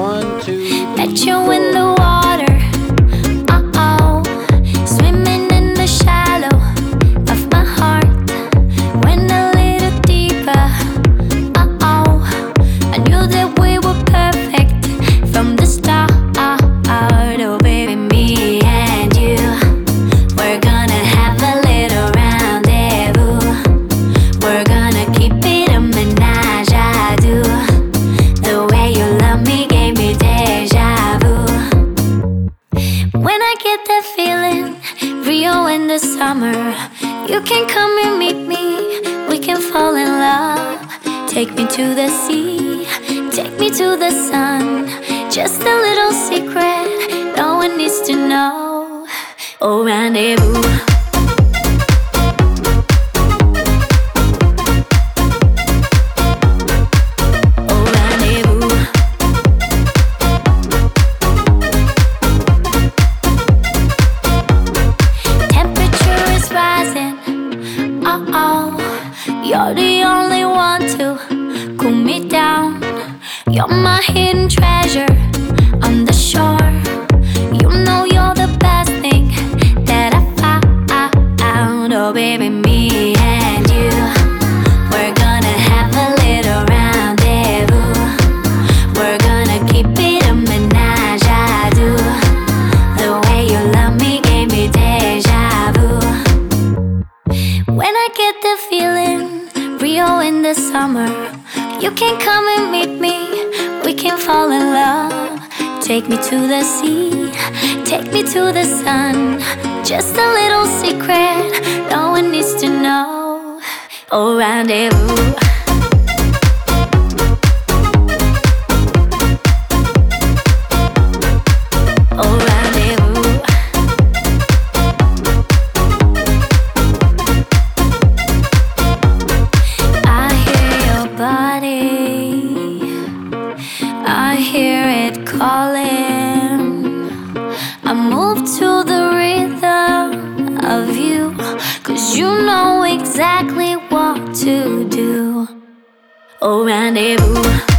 One, two. bet you in the summer. You can come and meet me, we can fall in love. Take me to the sea, take me to the sun. Just a little secret, no one needs to know. Oh, rendezvous. My hidden treasure on the shore. You know you're the best thing that I found. Oh baby, me and you, we're gonna have a little rendezvous. We're gonna keep it a menage a deux. The way you love me gave me deja vu. When I get the feeling, Rio in the summer, you can come and meet me. We can fall in love. Take me to the sea, take me to the sun. Just a little secret, no one needs to know. Oh, rendezvous. You know exactly what to do. Oh, rendezvous.